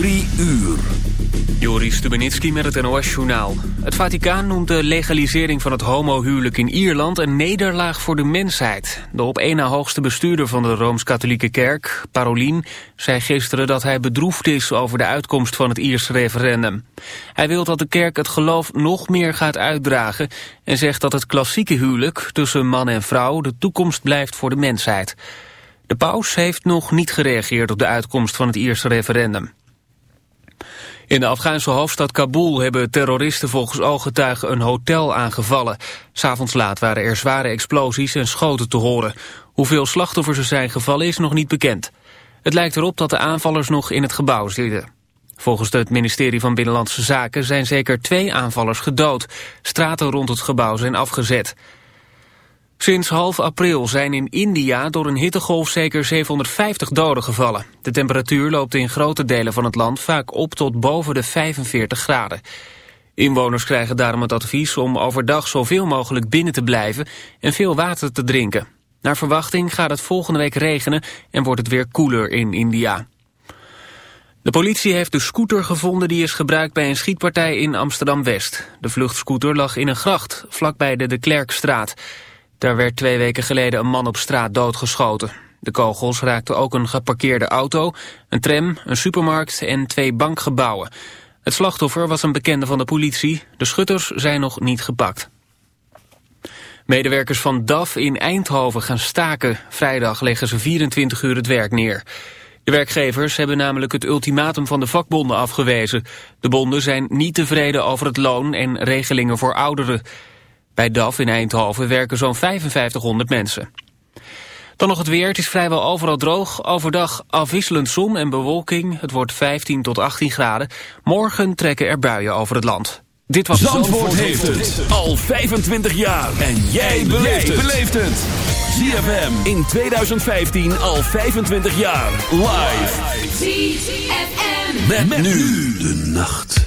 Drie uur. Joris Stubenitski met het NOS-journaal. Het Vaticaan noemt de legalisering van het homohuwelijk in Ierland... een nederlaag voor de mensheid. De op één na hoogste bestuurder van de Rooms-Katholieke Kerk, Parolin... zei gisteren dat hij bedroefd is over de uitkomst van het Ierse referendum. Hij wil dat de kerk het geloof nog meer gaat uitdragen... en zegt dat het klassieke huwelijk tussen man en vrouw... de toekomst blijft voor de mensheid. De paus heeft nog niet gereageerd op de uitkomst van het Ierse referendum. In de Afghaanse hoofdstad Kabul hebben terroristen volgens ooggetuigen een hotel aangevallen. S'avonds laat waren er zware explosies en schoten te horen. Hoeveel slachtoffers er zijn gevallen is nog niet bekend. Het lijkt erop dat de aanvallers nog in het gebouw zitten. Volgens het ministerie van Binnenlandse Zaken zijn zeker twee aanvallers gedood. Straten rond het gebouw zijn afgezet. Sinds half april zijn in India door een hittegolf zeker 750 doden gevallen. De temperatuur loopt in grote delen van het land vaak op tot boven de 45 graden. Inwoners krijgen daarom het advies om overdag zoveel mogelijk binnen te blijven en veel water te drinken. Naar verwachting gaat het volgende week regenen en wordt het weer koeler in India. De politie heeft de scooter gevonden die is gebruikt bij een schietpartij in Amsterdam-West. De vluchtscooter lag in een gracht, vlakbij de De Klerkstraat. Daar werd twee weken geleden een man op straat doodgeschoten. De kogels raakten ook een geparkeerde auto, een tram, een supermarkt en twee bankgebouwen. Het slachtoffer was een bekende van de politie. De schutters zijn nog niet gepakt. Medewerkers van DAF in Eindhoven gaan staken. Vrijdag leggen ze 24 uur het werk neer. De werkgevers hebben namelijk het ultimatum van de vakbonden afgewezen. De bonden zijn niet tevreden over het loon en regelingen voor ouderen. Bij DAF in Eindhoven werken zo'n 5500 mensen. Dan nog het weer. Het is vrijwel overal droog. Overdag afwisselend zon en bewolking. Het wordt 15 tot 18 graden. Morgen trekken er buien over het land. Dit was Zandvoort, heeft het al 25 jaar. En jij beleeft het. ZFM in 2015 al 25 jaar. Live. ZFM. met nu de nacht.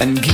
And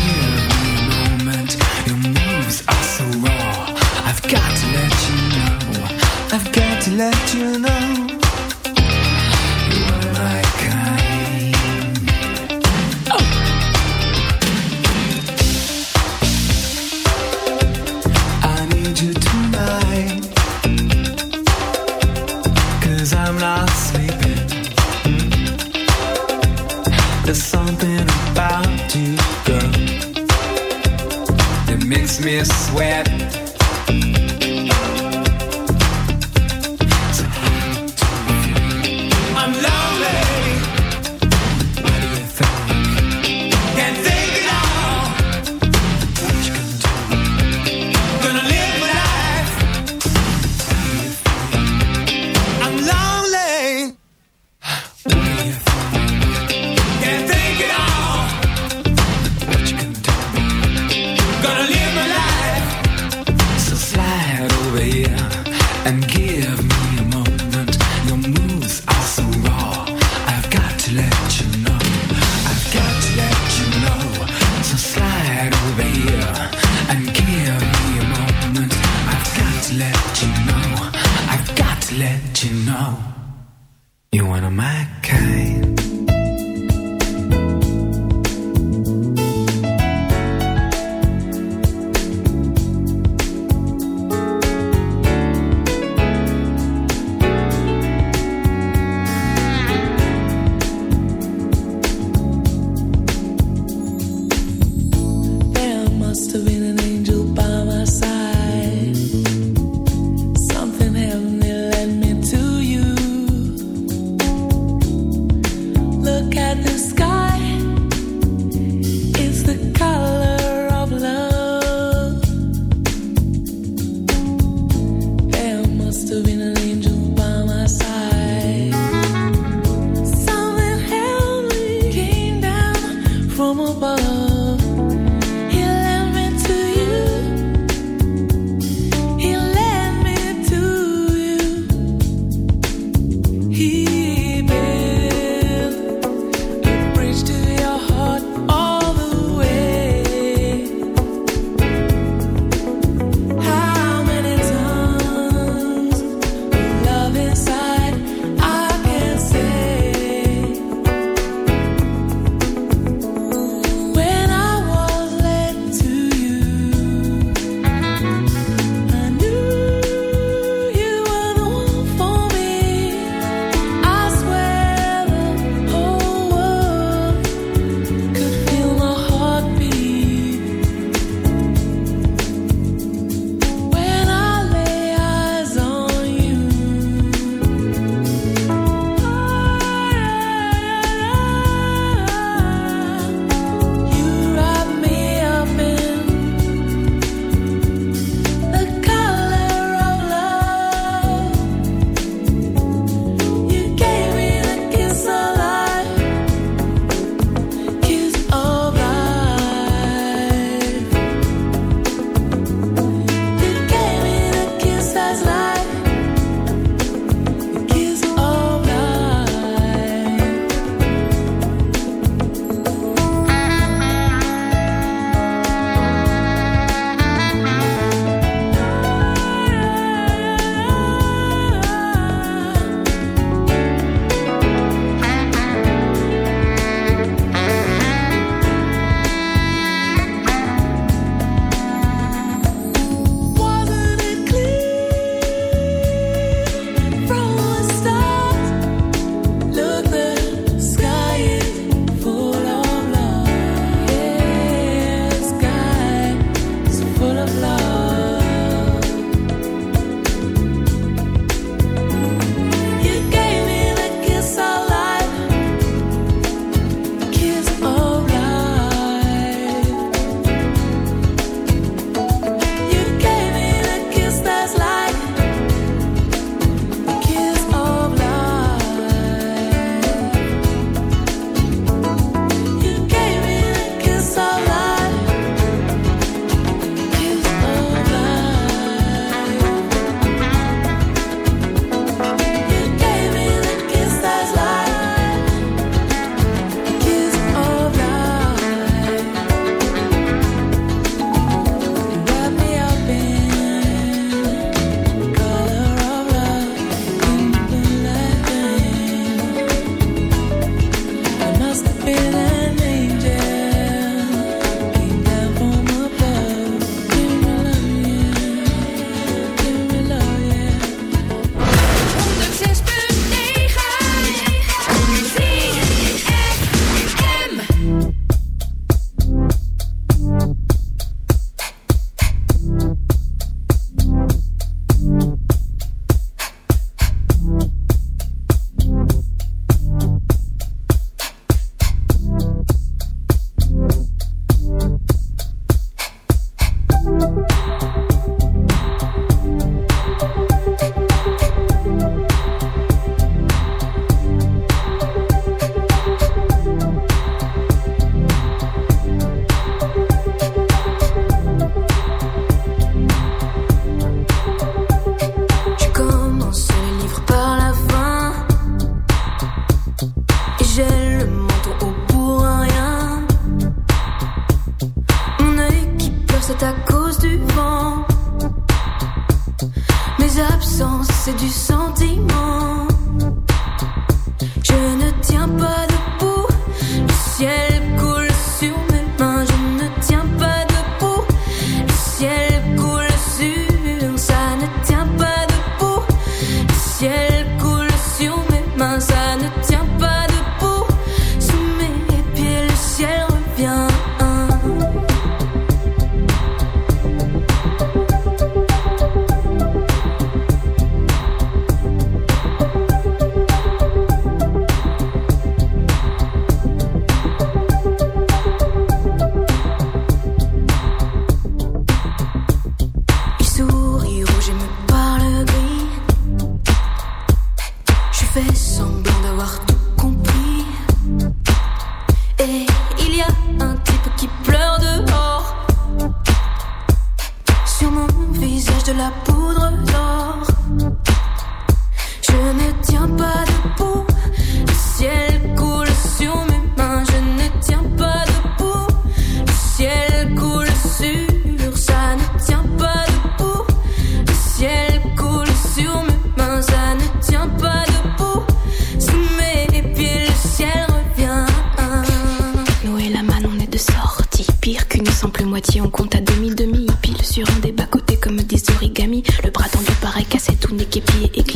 on compte à demi, demi, pile sur un des bas-côtés comme des origamis. Le bras tendu paraît cassé, tout n'est qu'épié, éclaté.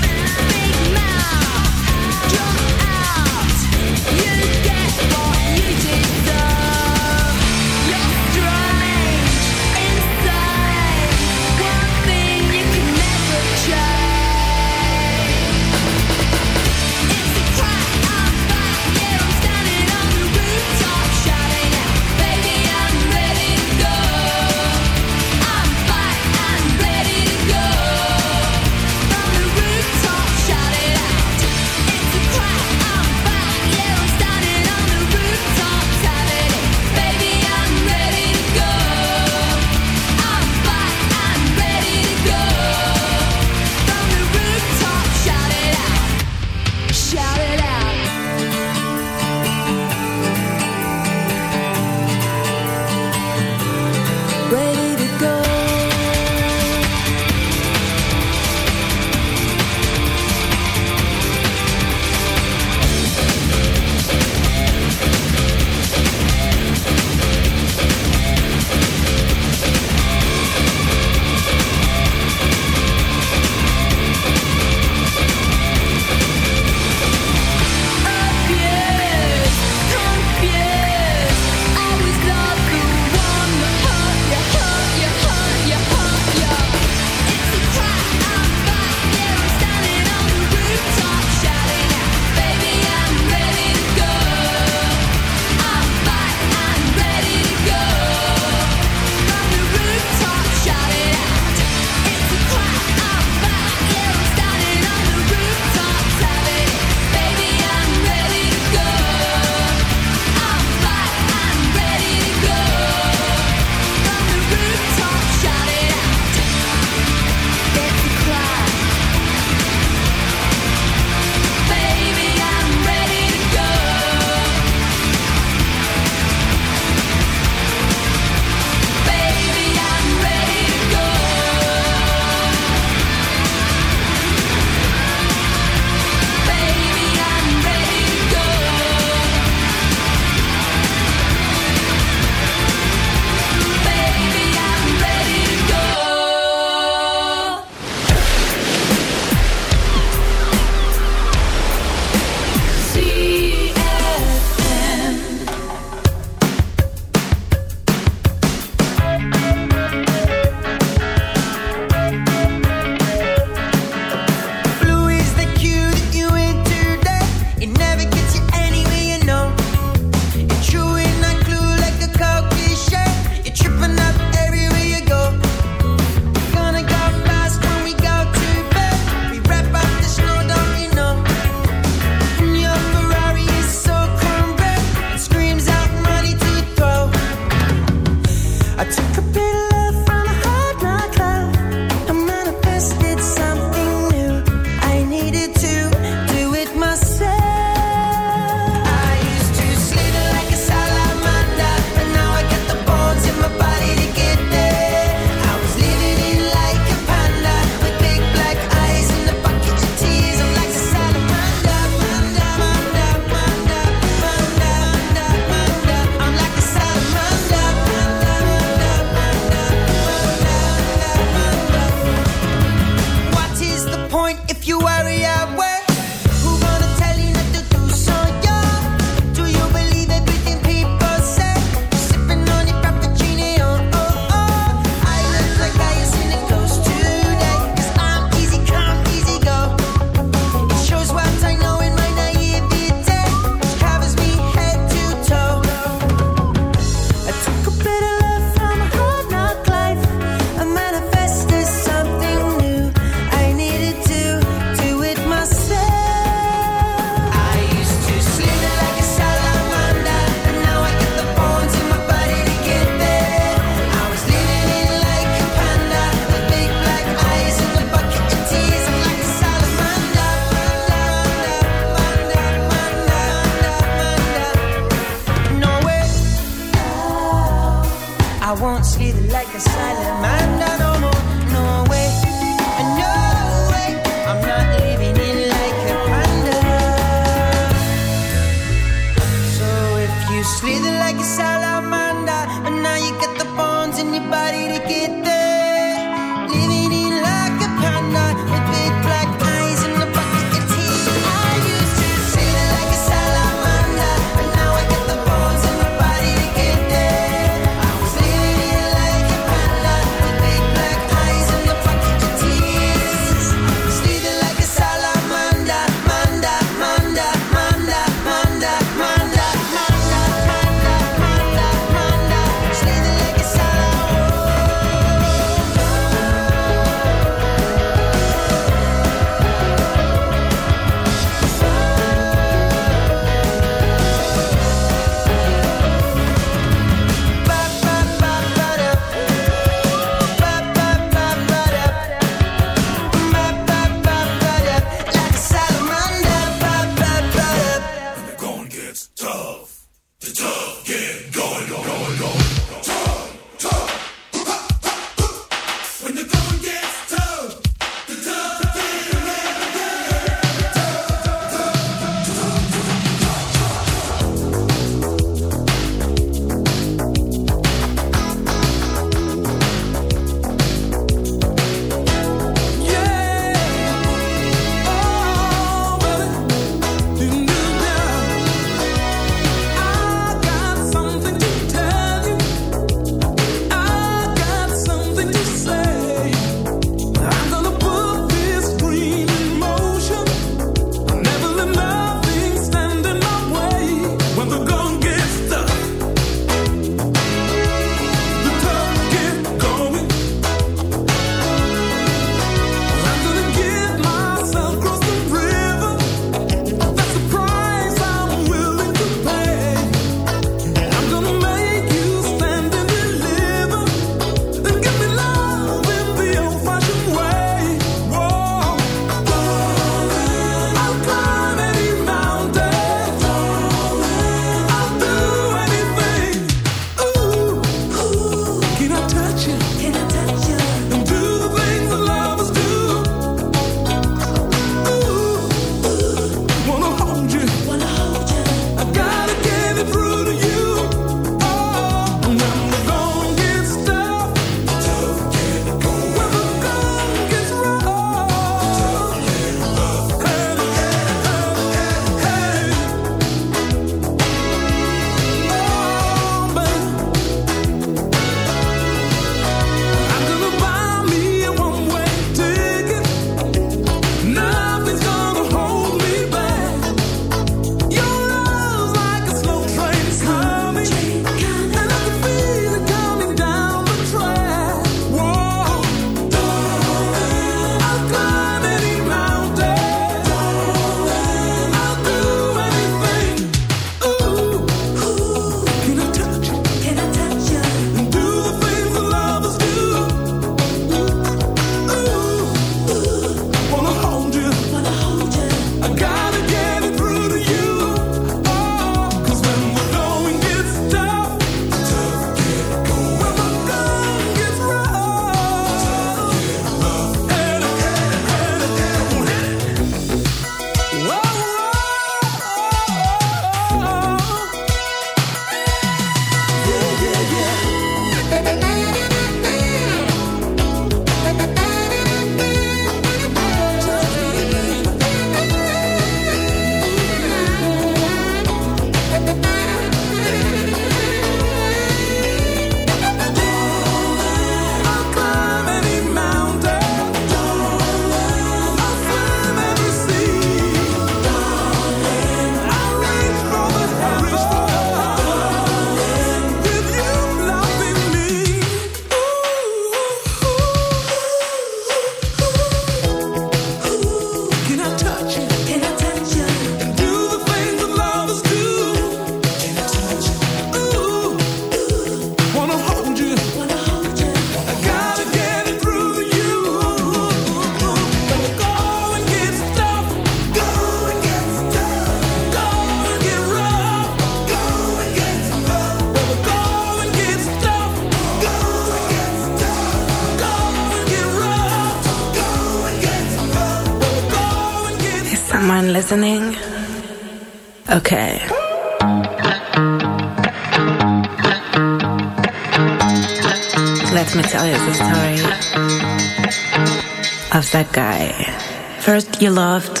You loved.